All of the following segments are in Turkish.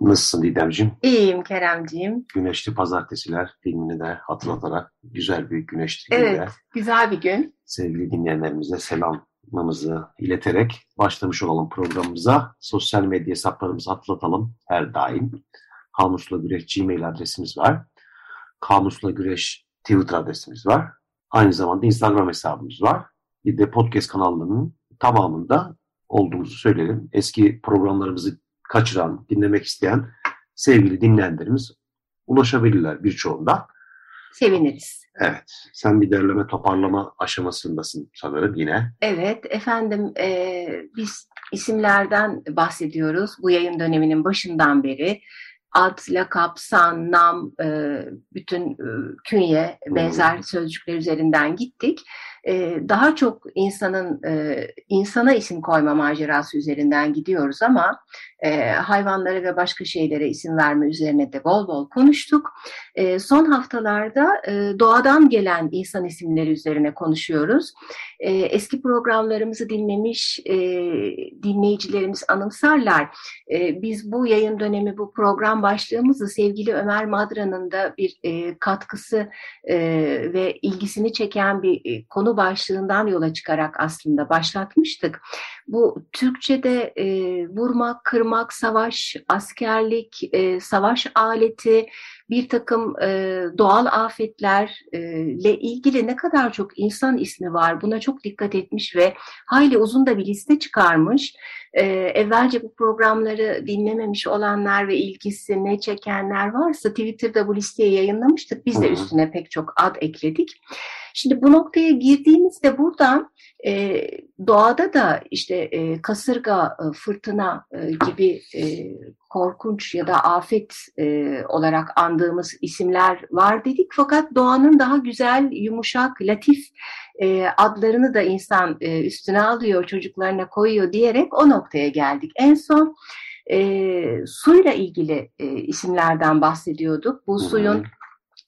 Nasılsın Didemciğim? İyiyim Keremciğim. Güneşli pazartesiler filmini de hatırlatarak güzel bir güneşli Evet, günde güzel bir gün. Sevgili dinleyenlerimize selamımızı ileterek başlamış olalım programımıza. Sosyal medya hesaplarımızı hatırlatalım her daim. Kamusla Güreş Gmail adresimiz var. Kamusla Güreş Twitter adresimiz var. Aynı zamanda Instagram hesabımız var. Bir de podcast kanallarının tamamında olduğumuzu söyleyelim. Eski programlarımızı kaçıran, dinlemek isteyen sevgili dinleyenlerimiz ulaşabilirler birçoğunda. Seviniriz. Evet. Sen bir derleme toparlama aşamasındasın sanırım yine. Evet efendim e, biz isimlerden bahsediyoruz bu yayın döneminin başından beri. Ad, lakap, san, nam, e, bütün e, künye benzer sözcükler üzerinden gittik. E, daha çok insanın e, insana isim koyma macerası üzerinden gidiyoruz ama e, hayvanlara ve başka şeylere isim verme üzerine de bol bol konuştuk. E, son haftalarda e, doğadan gelen insan isimleri üzerine konuşuyoruz. E, eski programlarımızı dinlemiş e, dinleyicilerimiz anımsarlar. E, biz bu yayın dönemi, bu program başlığımızı sevgili Ömer Madra'nın da bir e, katkısı e, ve ilgisini çeken bir e, konu başlığından yola çıkarak aslında başlatmıştık. Bu Türkçe'de e, vurmak, kırmak, savaş, askerlik, e, savaş aleti, bir takım e, doğal afetlerle e, ilgili ne kadar çok insan ismi var buna çok dikkat etmiş ve hayli uzun da bir liste çıkarmış. E, evvelce bu programları dinlememiş olanlar ve ilgisini çekenler varsa Twitter'da bu listeyi yayınlamıştık. Biz de üstüne pek çok ad ekledik. Şimdi bu noktaya girdiğimizde burada e, doğada da işte e, kasırga, e, fırtına e, gibi e, korkunç ya da afet e, olarak andığımız isimler var dedik. Fakat doğanın daha güzel, yumuşak, latif e, adlarını da insan e, üstüne alıyor, çocuklarına koyuyor diyerek o noktaya geldik. En son e, suyla ilgili e, isimlerden bahsediyorduk. Bu suyun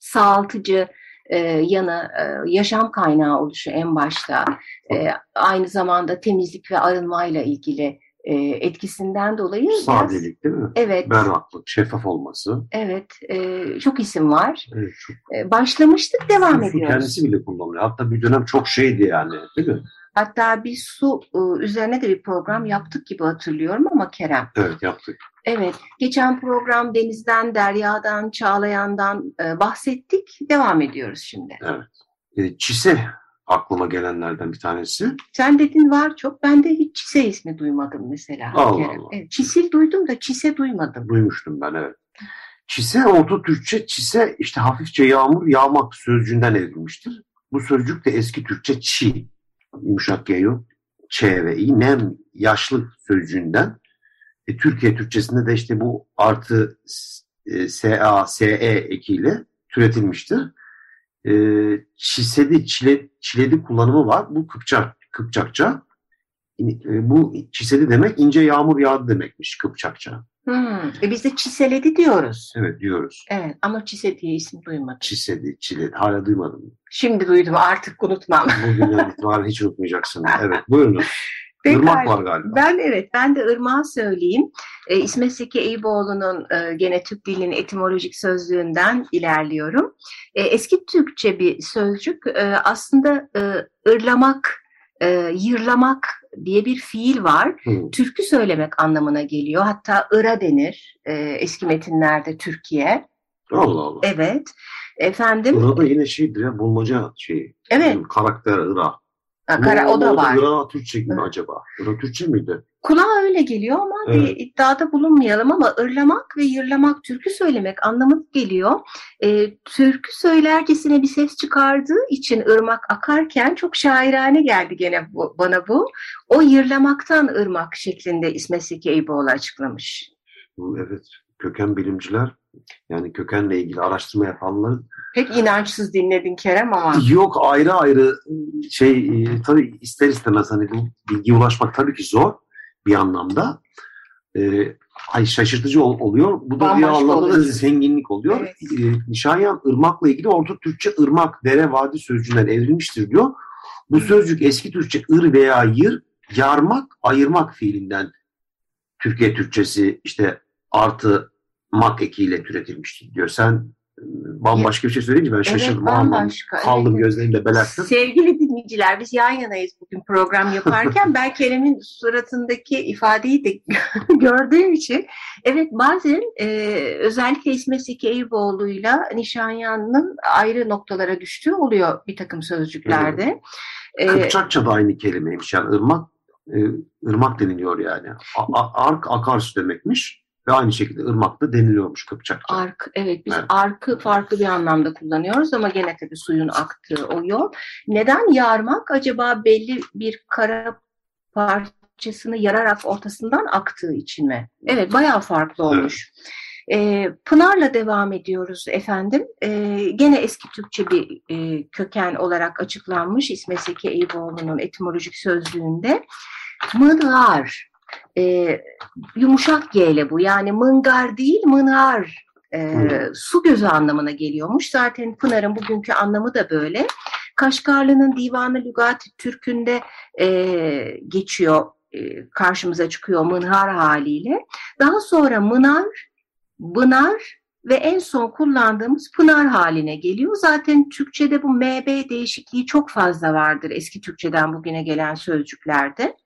sağaltıcı, e, yanı e, yaşam kaynağı oluşu en başta e, aynı zamanda temizlik ve arınmayla ilgili e, etkisinden dolayı sadelik değil mi? Evet. Berraklık, şeffaf olması. Evet, e, çok isim var. Evet, çok. E, başlamıştık, devam su, ediyoruz. Su kendisi bile kullanılıyor. Hatta bir dönem çok şeydi yani, değil mi? Hatta bir su e, üzerine de bir program yaptık gibi hatırlıyorum ama Kerem. Evet, yaptık. Evet, geçen program denizden, deryadan, çağlayandan e, bahsettik. Devam ediyoruz şimdi. Evet. E, çise aklıma gelenlerden bir tanesi. Sen dedin var çok. Ben de hiç Çise ismi duymadım mesela. Allah Kerem. Allah. Evet, Çisil duydum da Çise duymadım. Duymuştum ben evet. Çise Orta Türkçe çise işte hafifçe yağmur yağmak sözcüğünden evrilmiştir. Bu sözcük de eski Türkçe çi yumuşak yayu ç ve i nem yaşlı sözcüğünden e, Türkiye Türkçesinde de işte bu artı e, sa se ekiyle türetilmiştir. E, çisedi çile, çiledi kullanımı var. Bu Kıpçak Kıpçakça. E, bu çisedi demek ince yağmur yağdı demekmiş Kıpçakça. Hmm. E biz de çiseledi diyoruz. Evet diyoruz. Evet ama çise diye isim duymadım. Çisedi, çiledi. Hala duymadım. Şimdi duydum artık unutmam. Bugünden itibaren hiç unutmayacaksın. Evet buyurun. Peki, Irmak var galiba. Ben evet ben de ırmağı söyleyeyim. E, İsmet Seki Eyüboğlu'nun e, gene Türk dilinin etimolojik sözlüğünden ilerliyorum. E, eski Türkçe bir sözcük e, aslında e, ırlamak e, yırlamak diye bir fiil var. Hı. Türkü söylemek anlamına geliyor. Hatta ıra denir e, eski metinlerde Türkiye. Allah Allah. Evet. Efendim Irak'ta yine şeydir ya bulmaca şeyi. Evet. Karakter Irak. Ha, kara, o da var. Irak Türkçe mi acaba? Irak Türkçe miydi? Kulağa öyle geliyor ama Evet. bir iddiada bulunmayalım ama ırlamak ve yırlamak türkü söylemek anlamına geliyor. E, türkü söylercesine bir ses çıkardığı için ırmak akarken çok şairane geldi gene bu, bana bu. O yırlamaktan ırmak şeklinde İsmet Seki Eyüboğlu açıklamış. Evet. Köken bilimciler yani kökenle ilgili araştırma yapanların Pek inançsız dinledin Kerem ama. yok ayrı ayrı şey e, tabii ister istemez hani bu bilgiye ulaşmak tabii ki zor bir anlamda. E, ay şaşırtıcı ol- oluyor. Bu da bir anlamda da zenginlik oluyor. Evet. E, Nişanyan ırmakla ilgili Orta Türkçe ırmak, dere, vadi sözcüğünden evrilmiştir diyor. Bu sözcük eski Türkçe ır veya yır, yarmak, ayırmak fiilinden Türkiye Türkçesi işte artı mak ekiyle türetilmiştir diyor. Sen bambaşka bir şey söyleyince ben şaşırdım. Evet, bambaşka. Kaldım Evet. gözlerimle belerttim. Sevgili dinleyiciler biz yan yanayız bugün program yaparken ben Kerem'in suratındaki ifadeyi de gördüğüm için evet bazen e, özellikle İsmet Seki Eyüboğlu'yla Nişanyan'ın ayrı noktalara düştüğü oluyor bir takım sözcüklerde. E, Kıpçakça da aynı kelimeymiş. Yani ırmak, e, ırmak deniliyor yani. A- ark akarsu demekmiş. Ve aynı şekilde ırmak da deniliyormuş Kıpçakça. Ark, evet biz Evet. arkı farklı bir anlamda kullanıyoruz ama gene tabii suyun aktığı o yol. Neden yarmak? Acaba belli bir kara parçasını yararak ortasından aktığı için mi? Evet bayağı farklı olmuş. Ee, Pınar'la devam ediyoruz efendim. Ee, gene eski Türkçe bir e, köken olarak açıklanmış İsmet Seki Eyüboğlu'nun etimolojik sözlüğünde. Mıngar. Ee, yumuşak G ile bu. Yani mıngar değil mınar. Hmm. su gözü anlamına geliyormuş. Zaten Pınar'ın bugünkü anlamı da böyle. Kaşgarlı'nın Divanı Lügati Türk'ünde e, geçiyor, e, karşımıza çıkıyor mınhar haliyle. Daha sonra mınar, bınar ve en son kullandığımız pınar haline geliyor. Zaten Türkçe'de bu MB değişikliği çok fazla vardır eski Türkçeden bugüne gelen sözcüklerde.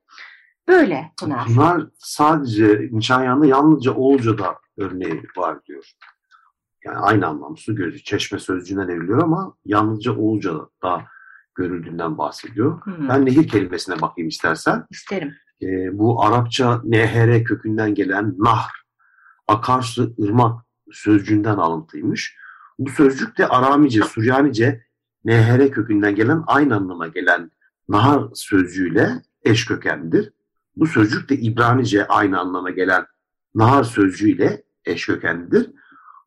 Böyle pınar. Bunlar sadece Nişanyan'da yalnızca Oğulca'da örneği var diyor. Yani aynı anlam su gözü, çeşme sözcüğünden evriliyor ama yalnızca Oğulca'da görüldüğünden bahsediyor. Hmm, Ben nehir kelimesine bakayım istersen. isterim. E, bu Arapça nehere kökünden gelen nahr, akarsu, ırmak sözcüğünden alıntıymış. Bu sözcük de Aramice, Süryanice nehere kökünden gelen aynı anlama gelen nahar sözcüğüyle eş kökenlidir. Bu sözcük de İbranice aynı anlama gelen nahar sözcüğüyle eş kökenlidir.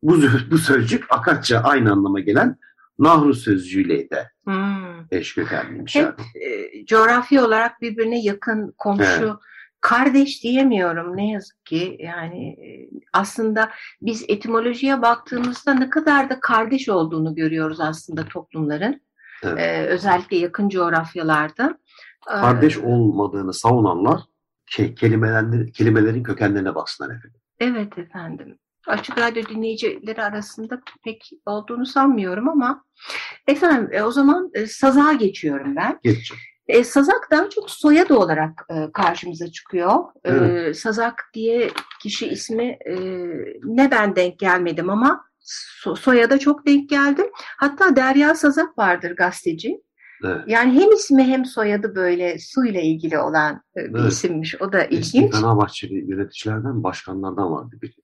Bu, bu sözcük Akatça aynı anlama gelen nahru sözcüğüyle de Hmm. eş kökenliymiş. Hep e, coğrafi olarak birbirine yakın komşu, Evet. kardeş diyemiyorum ne yazık ki. Yani e, aslında biz etimolojiye baktığımızda ne kadar da kardeş olduğunu görüyoruz aslında toplumların. Evet. E, özellikle yakın coğrafyalarda. E, Kardeş olmadığını savunanlar ke- kelimelerin, kelimelerin kökenlerine baksınlar efendim. Evet efendim. Açık radyo dinleyicileri arasında pek olduğunu sanmıyorum ama efendim e, o zaman e, sazağa geçiyorum ben. Geçeceğim. E, sazak daha çok soyadı olarak e, karşımıza çıkıyor. E, sazak diye kişi ismi e, ne ben denk gelmedim ama so- soyada çok denk geldim. Hatta Derya Sazak vardır gazeteci. Evet. Yani hem ismi hem soyadı böyle suyla ilgili olan e, bir Evet. isimmiş. O da Eski ilginç. Fenerbahçeli yöneticilerden, başkanlardan vardı biri.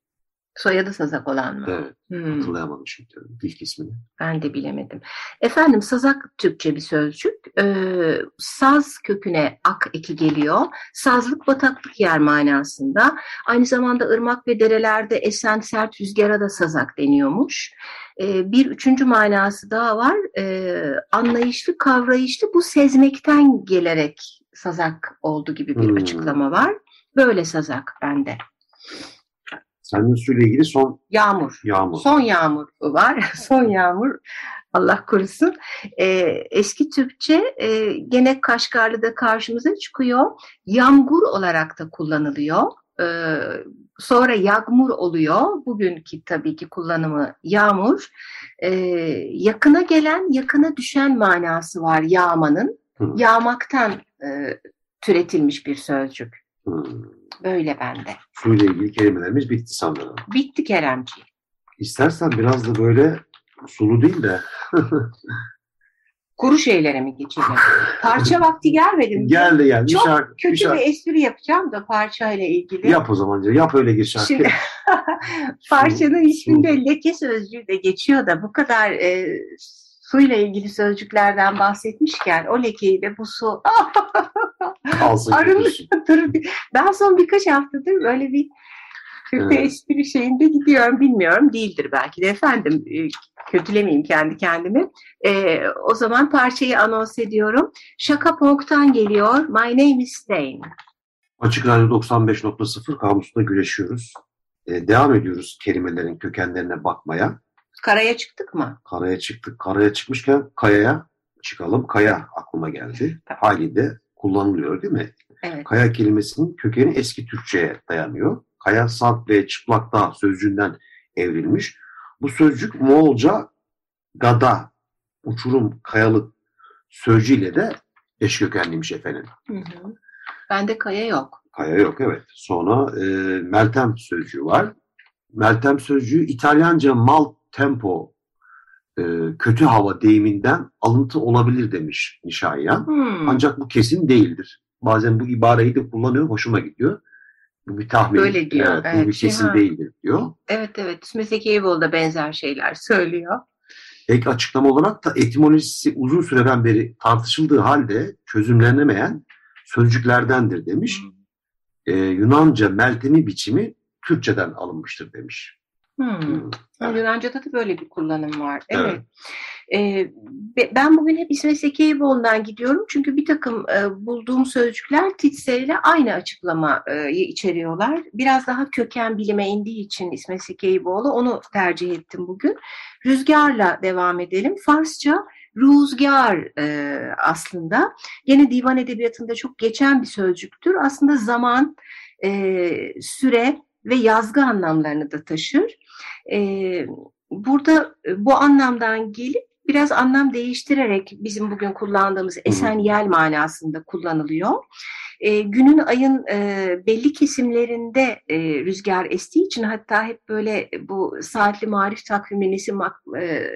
Soyadı Sazak olan mı? Evet, Hmm. hatırlayamadım şimdi ilk ismini. Ben de bilemedim. Efendim sazak Türkçe bir sözcük. Ee, saz köküne ak eki geliyor. Sazlık bataklık yer manasında. Aynı zamanda ırmak ve derelerde esen sert rüzgara da sazak deniyormuş. Ee, bir üçüncü manası daha var. Ee, anlayışlı, kavrayışlı bu sezmekten gelerek sazak oldu gibi bir Hmm. açıklama var. Böyle sazak bende. Senin suyla ilgili son Yağmur. yağmur. Son yağmur var. Son yağmur Allah korusun. Ee, eski Türkçe e, gene Kaşgarlı'da karşımıza çıkıyor. Yamgur olarak da kullanılıyor. Ee, sonra yağmur oluyor. Bugünkü tabii ki kullanımı yağmur. Ee, yakına gelen, yakına düşen manası var yağmanın. Hı. Yağmaktan e, türetilmiş bir sözcük. Böyle bende. Suyla ilgili kelimelerimiz bitti sanırım. Bitti Keremciğim. İstersen biraz da böyle sulu değil de kuru şeylere mi geçelim? Parça vakti gelmedi mi? Geldi geldi. Çok şarkı, kötü bir, şarkı. bir espri yapacağım da parçayla ilgili. Yap o zaman. Yap öyle gir şarkı. Şimdi parçanın isminde leke sözcüğü de geçiyor da bu kadar e, suyla ilgili sözcüklerden bahsetmişken o lekeyi de bu su arınmıştır. Ben son birkaç haftadır böyle bir kötü Evet. espri şeyinde gidiyorum. Bilmiyorum değildir belki de efendim. E, Kötülemeyeyim kendi kendimi. E, o zaman parçayı anons ediyorum. Şaka Punk'tan geliyor. My name is Stain. Açık Radyo 95.0 kamusunda güreşiyoruz. Ee, devam ediyoruz kelimelerin kökenlerine bakmaya. Karaya çıktık mı? Karaya çıktık. Karaya çıkmışken kayaya çıkalım. Kaya aklıma geldi. Tamam. Haliyle kullanılıyor değil mi? Evet. Kaya kelimesinin kökeni eski Türkçe'ye dayanıyor. Kaya salt ve çıplak dağ sözcüğünden evrilmiş. Bu sözcük Moğolca gada, uçurum, kayalık sözcüğüyle de eş kökenliymiş efendim. Hı hı. Bende kaya yok. Kaya yok evet. Sonra e, Meltem sözcüğü var. Meltem sözcüğü İtalyanca mal tempo e, kötü hava deyiminden alıntı olabilir demiş Nişanyan. Hmm. Ancak bu kesin değildir. Bazen bu ibareyi de kullanıyor, hoşuma gidiyor. Bu bir tahmin. Böyle diyor, Evet, bu evet, bir kesin ha. değildir diyor. Evet evet. İsmet Eyüboğlu da benzer şeyler söylüyor. Ek açıklama olarak da etimolojisi uzun süreden beri tartışıldığı halde çözümlenemeyen sözcüklerdendir demiş. Ee, Yunanca meltemi biçimi Türkçeden alınmıştır demiş. Hmm. Yunanca'da da böyle bir kullanım var. Evet. Evet. Ee, be- ben bugün hep İsmet Zeki Eyüboğlu'ndan gidiyorum. Çünkü bir takım e, bulduğum sözcükler Titse ile aynı açıklamayı içeriyorlar. Biraz daha köken bilime indiği için İsmet Zeki Eyüboğlu onu tercih ettim bugün. Rüzgarla devam edelim. Farsça rüzgar e, aslında. Gene divan edebiyatında çok geçen bir sözcüktür. Aslında zaman, e, süre ve yazgı anlamlarını da taşır. Ee, burada e, bu anlamdan gelip biraz anlam değiştirerek bizim bugün kullandığımız esen yel manasında kullanılıyor. Ee, günün ayın e, belli kesimlerinde e, rüzgar estiği için hatta hep böyle bu saatli marif takvimi, Nesim e,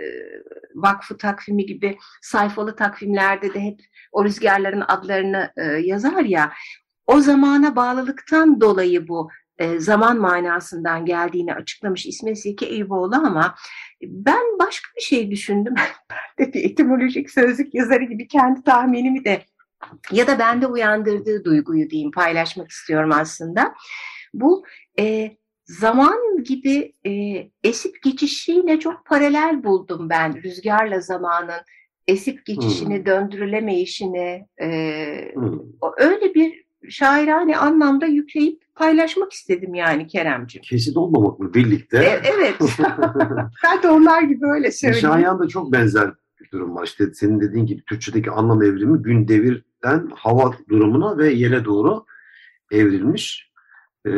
Vakfı takvimi gibi sayfalı takvimlerde de hep o rüzgarların adlarını e, yazar ya. O zamana bağlılıktan dolayı bu e, zaman manasından geldiğini açıklamış İsmet Zeki Eyüboğlu ama ben başka bir şey düşündüm. ben de bir etimolojik sözlük yazarı gibi kendi tahminimi de ya da bende uyandırdığı duyguyu diyeyim paylaşmak istiyorum aslında. Bu e, zaman gibi e, esip geçişiyle çok paralel buldum ben rüzgarla zamanın esip geçişini, Hmm. döndürülemeyişini e, Hmm. öyle bir şairane anlamda yükleyip paylaşmak istedim yani Keremciğim. Kesit olmamak mı birlikte? E, evet. ben de onlar gibi öyle söyleyeyim. Nişanyan'da çok benzer bir durum var. İşte senin dediğin gibi Türkçedeki anlam evrimi gün devirden hava durumuna ve yele doğru evrilmiş. Ee,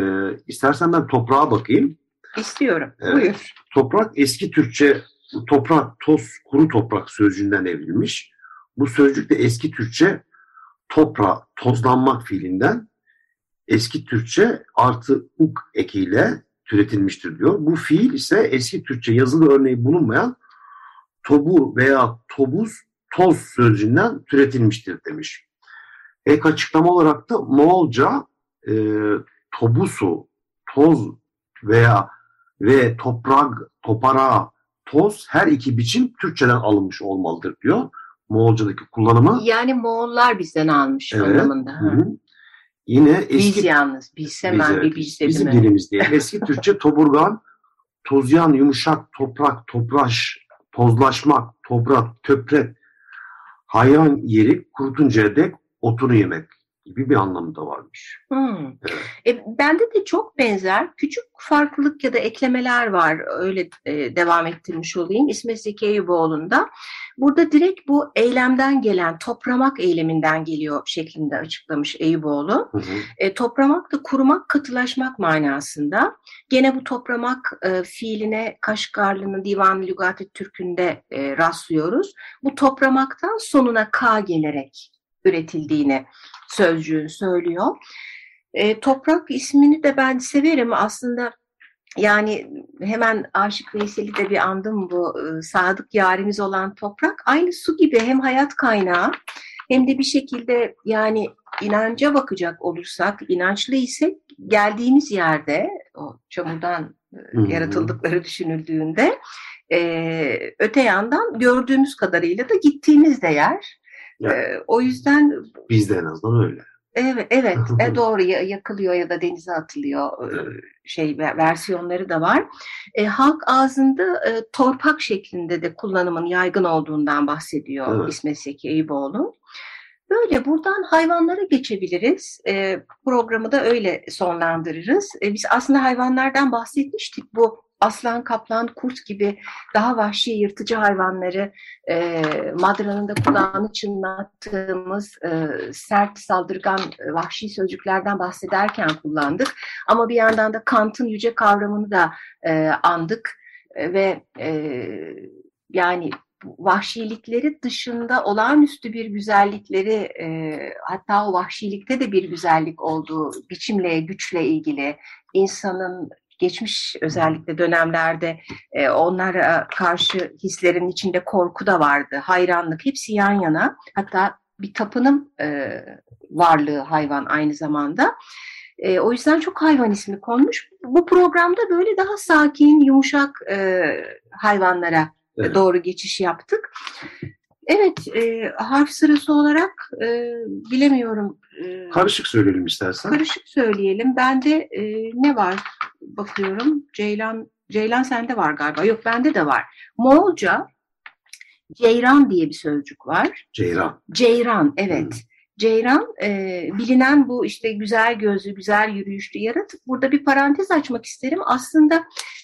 istersen ben toprağa bakayım. İstiyorum. Evet. Buyur. Toprak eski Türkçe toprak, toz, kuru toprak sözcüğünden evrilmiş. Bu sözcük de eski Türkçe toprağa, tozlanmak fiilinden eski Türkçe artı uk ekiyle türetilmiştir diyor. Bu fiil ise eski Türkçe yazılı örneği bulunmayan tobur veya tobuz toz sözcüğünden türetilmiştir demiş. Ek açıklama olarak da Moğolca e, tobusu, toz veya ve toprak, topara, toz her iki biçim Türkçeden alınmış olmalıdır diyor. Moğolcadaki kullanımı. Yani Moğollar bizden almış Evet. anlamında. Hı hı. Yine Biz eski yalnız. Biz hemen Biz, bir biz dedim. bizim dilimiz değil. Eski Türkçe toburgan, tozyan, yumuşak, toprak, topraş, tozlaşmak, toprak, töpret, hayvan yeri kurutuncaya dek otunu yemek gibi bir anlamı da varmış. Hmm. Evet. E, bende de çok benzer küçük farklılık ya da eklemeler var. Öyle e, devam ettirmiş olayım. İsmet Zeki Eyüboğlu'nda. Burada direkt bu eylemden gelen topramak eyleminden geliyor şeklinde açıklamış Eyüboğlu. Hı hı. E, topramak da kurumak, katılaşmak manasında. Gene bu topramak e, fiiline Kaşgarlı'nın Divan Lügat-ı Türk'ünde e, rastlıyoruz. Bu topramaktan sonuna K gelerek üretildiğini sözcüğün söylüyor. E, toprak ismini de ben severim aslında yani hemen Aşık Veysel'i de bir andım bu e, sadık yarimiz olan toprak. Aynı su gibi hem hayat kaynağı hem de bir şekilde yani inanca bakacak olursak, inançlı ise geldiğimiz yerde o çamurdan e, yaratıldıkları düşünüldüğünde e, öte yandan gördüğümüz kadarıyla da gittiğimiz de yer. Yani, e, o yüzden bizde en azından öyle. Evet, evet e, doğru yakılıyor ya da denize atılıyor şey versiyonları da var. E, halk ağzında e, torpak şeklinde de kullanımın yaygın olduğundan bahsediyor evet. İsmet Seki Eyüboğlu. Böyle buradan hayvanlara geçebiliriz. E, programı da öyle sonlandırırız. E, biz aslında hayvanlardan bahsetmiştik. Bu aslan, kaplan, kurt gibi daha vahşi yırtıcı hayvanları e, Madra'nın kulağını çınlattığımız e, sert, saldırgan, e, vahşi sözcüklerden bahsederken kullandık. Ama bir yandan da Kant'ın yüce kavramını da e, andık e, ve e, yani vahşilikleri dışında olağanüstü bir güzellikleri e, hatta o vahşilikte de bir güzellik olduğu biçimle, güçle ilgili insanın geçmiş özellikle dönemlerde e, onlara karşı hislerin içinde korku da vardı, hayranlık hepsi yan yana. Hatta bir tapınım e, varlığı hayvan aynı zamanda. E, o yüzden çok hayvan ismi konmuş. Bu programda böyle daha sakin, yumuşak e, hayvanlara evet. doğru geçiş yaptık. Evet, e, harf sırası olarak e, bilemiyorum. E, karışık söyleyelim istersen. Karışık söyleyelim. Bende e, ne var bakıyorum. Ceylan, Ceylan sende var galiba. Yok bende de var. Moğolca Ceyran diye bir sözcük var. Ceyran. Ceyran, evet. Hmm. Ceyran e, bilinen bu işte güzel gözlü, güzel yürüyüşlü yaratık. Burada bir parantez açmak isterim. Aslında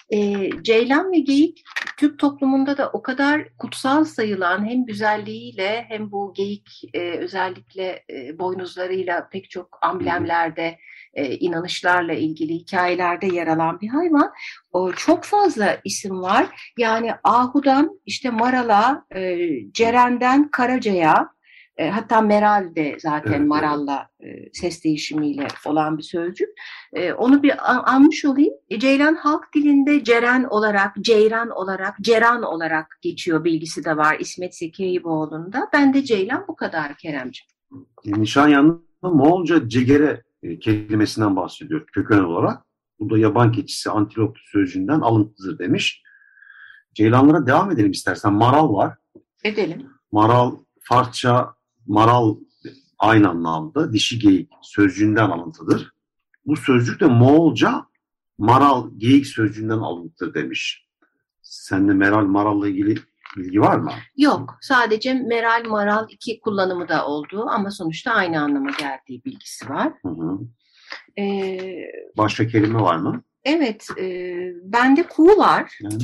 e, ceylan ve geyik Türk toplumunda da o kadar kutsal sayılan hem güzelliğiyle hem bu geyik e, özellikle e, boynuzlarıyla pek çok amblemlerde, e, inanışlarla ilgili hikayelerde yer alan bir hayvan. O, çok fazla isim var. Yani Ahu'dan işte Maral'a, e, Ceren'den Karaca'ya, e, hatta Meral de zaten evet, Maral'la e, ses değişimiyle olan bir sözcük. E, onu bir anmış olayım. E, Ceylan halk dilinde Ceren olarak, Ceyran olarak, Ceran olarak geçiyor bilgisi de var İsmet Zeki Eyüboğlu'nda. Ben de Ceylan bu kadar Keremciğim. E, Nişanyan'ın Moğolca cegere e, kelimesinden bahsediyor köken olarak. Bu da yaban keçisi antilop sözcüğünden alıntıdır demiş. Ceylanlara devam edelim istersen. Maral var. Edelim. Maral Farsça maral aynı anlamda dişi geyik sözcüğünden alıntıdır. Bu sözcük de Moğolca maral geyik sözcüğünden alıntıdır demiş. Sende meral maralla ilgili bilgi var mı? Yok. Sadece meral maral iki kullanımı da oldu ama sonuçta aynı anlama geldiği bilgisi var. Hı hı. Ee, Başka kelime var mı? Evet. E, bende ku var. Yani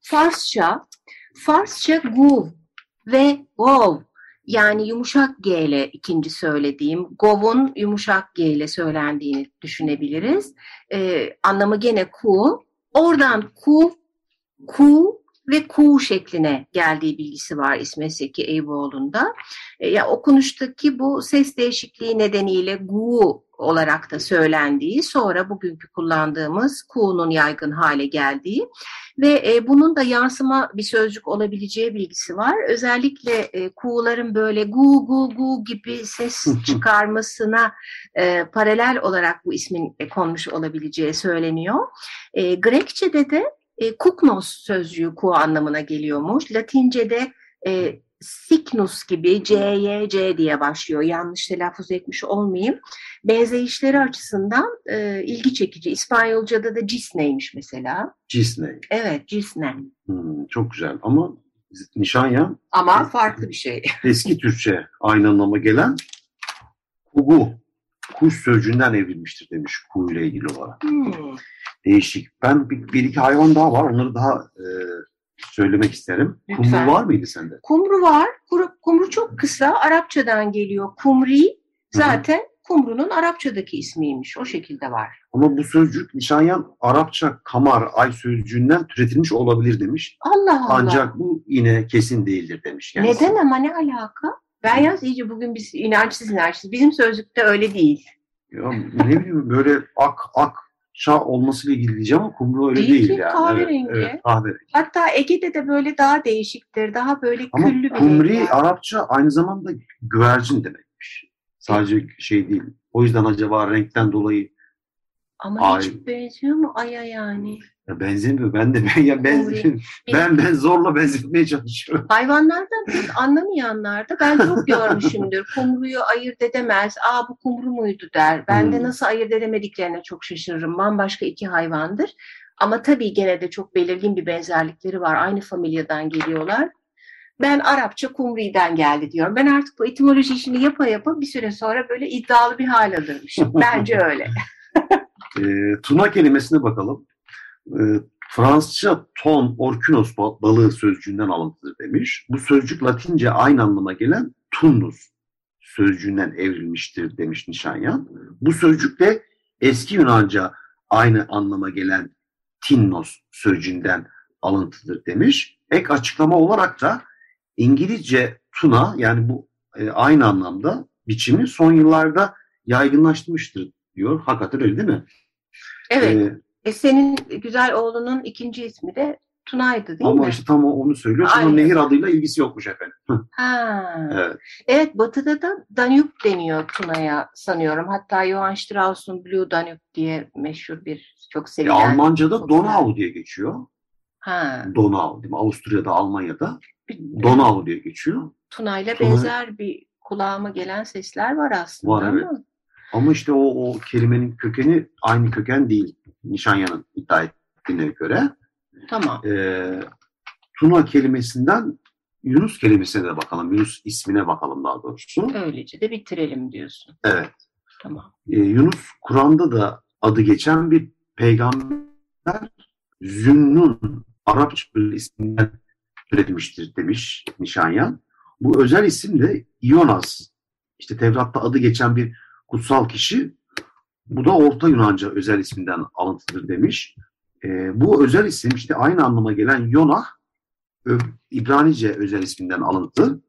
Farsça. Farsça guv ve gov yani yumuşak G ile ikinci söylediğim gov'un yumuşak G ile söylendiğini düşünebiliriz. Ee, anlamı gene ku. Oradan ku, ku ve ku şekline geldiği bilgisi var İsmet Seki Eyüboğlu'nda. E, ya okunuştaki bu ses değişikliği nedeniyle gu olarak da söylendiği, sonra bugünkü kullandığımız ku'nun yaygın hale geldiği ve e, bunun da yansıma bir sözcük olabileceği bilgisi var. Özellikle e, ku'ların böyle gu gu gu gibi ses çıkarmasına e, paralel olarak bu ismin e, konmuş olabileceği söyleniyor. E, Grekçe'de de e, kuknos sözcüğü ku anlamına geliyormuş. Latince'de e, Signus gibi C-Y-C diye başlıyor. Yanlış telaffuz etmiş olmayayım. Benzeyişleri açısından e, ilgi çekici. İspanyolca'da da cisneymiş mesela. Cisney. Evet, cisne. Hmm, çok güzel ama nişanya. Ama farklı bir şey. Eski Türkçe aynı anlama gelen kugu, kuş sözcüğünden evrilmiştir demiş ku ile ilgili olarak. Hmm. Değişik. Ben bir, bir iki hayvan daha var. Onları daha e, söylemek isterim. Lütfen. Kumru var mıydı sende? Kumru var. Kumru çok kısa. Arapçadan geliyor. Kumri zaten Hı-hı. kumrunun Arapçadaki ismiymiş. O şekilde var. Ama bu sözcük Nişanyan Arapça kamar, ay sözcüğünden türetilmiş olabilir demiş. Allah Allah. Ancak bu yine kesin değildir demiş. Kendisi. Neden ama ne alaka? Ben yalnız iyice bugün biz inançsız inançsız. Bizim sözlükte öyle değil. Ya ne bileyim böyle ak ak şa olmasıyla ilgili diyeceğim ama kumru öyle Değil, değil, yani. kahverengi. Evet, evet, kahverengi. Hatta Ege'de de böyle daha değişiktir. Daha böyle Ama küllü bir kumri renk. Arapça aynı zamanda güvercin demekmiş. Sadece şey değil. O yüzden acaba renkten dolayı Ama Ay. hiç benziyor mu Ay'a yani? Ya benzemiyor. Ben de ben ya ben ben ben zorla benzetmeye çalışıyorum. Hayvanlardan pek anlamayanlar da ben çok görmüşümdür. Kumruyu ayırt edemez. Aa bu kumru muydu der. Ben de Hmm. nasıl ayırt edemediklerine çok şaşırırım. Bambaşka iki hayvandır. Ama tabii gene de çok belirgin bir benzerlikleri var. Aynı familyadan geliyorlar. Ben Arapça kumri'den geldi diyorum. Ben artık bu etimoloji işini yapa yapa bir süre sonra böyle iddialı bir hal alırmışım. Bence öyle. E, tuna kelimesine bakalım. E, Fransızca ton, orkinos ba- balığı sözcüğünden alıntıdır demiş. Bu sözcük Latince aynı anlama gelen tunnus sözcüğünden evrilmiştir demiş Nişanyan. Bu sözcük de eski Yunanca aynı anlama gelen tinnos sözcüğünden alıntıdır demiş. Ek açıklama olarak da İngilizce tuna yani bu e, aynı anlamda biçimi son yıllarda yaygınlaşmıştır diyor. Hakikaten öyle değil mi? Evet. Ee, E senin güzel oğlunun ikinci ismi de Tuna'ydı değil ama mi? işte tam onu söylüyor. Ama nehir adıyla ilgisi yokmuş efendim. Ha. Evet. Evet, batıda da Danube deniyor Tuna'ya sanıyorum. Hatta Johann Strauss'un Blue Danube diye meşhur bir çok E, sevilen. Almanca'da popüler. Donau diye geçiyor. Ha, Donau değil mi? Avusturya'da, Almanya'da Donau diye geçiyor. Tuna'yla Tuna- benzer bir kulağıma gelen sesler var aslında Var, evet. ama Ama işte o, o kelimenin kökeni aynı köken değil. Nişanyan'ın iddia ettiğine göre. tamam. Ee, Tuna kelimesinden Yunus kelimesine de bakalım. Yunus ismine bakalım daha doğrusu. Öylece de bitirelim diyorsun. Evet. Tamam. Ee, Yunus Kur'an'da da adı geçen bir peygamber Zünnun Arapça isminden türetmiştir demiş Nişanyan. Bu özel isim de Ionas. İşte Tevrat'ta adı geçen bir kutsal kişi. Bu da Orta Yunanca özel isminden alıntıdır demiş. Ee, bu özel isim işte aynı anlama gelen Yonah İbranice özel isminden alıntı.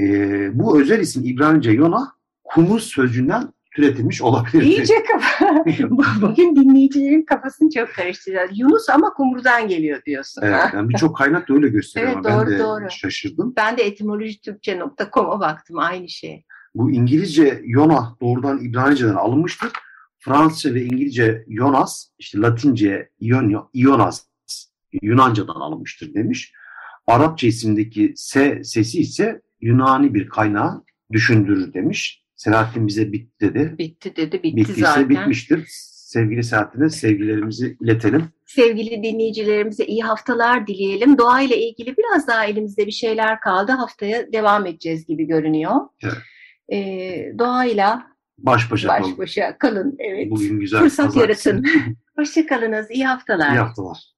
Ee, bu özel isim İbranice Yonah kumuz sözcüğünden türetilmiş olabilir. İyice kafa. Bugün dinleyicilerin kafasını çok karıştıracağız. Yunus ama kumrudan geliyor diyorsun. Evet, yani birçok kaynak da öyle gösteriyor. Evet, ama doğru, ben de doğru. şaşırdım. Ben de etimolojitürkçe.com'a baktım aynı şey. Bu İngilizce Yonah doğrudan İbranice'den alınmıştır. Fransızca ve İngilizce Jonas, işte Latince Ion- Ionas, Yunanca'dan alınmıştır demiş. Arapça isimdeki S sesi ise Yunani bir kaynağı düşündürür demiş. Selahattin bize bitti dedi. Bitti dedi, bitti Bittiyse zaten. bitmiştir. Sevgili Selahattin'e sevgilerimizi iletelim. Sevgili dinleyicilerimize iyi haftalar dileyelim. Doğa ile ilgili biraz daha elimizde bir şeyler kaldı. Haftaya devam edeceğiz gibi görünüyor. Evet. Ee, doğayla Baş başa baş kalın. başa kalın. Evet. Bugün güzel Fırsat yaratın. Hoşçakalınız. İyi haftalar. İyi haftalar.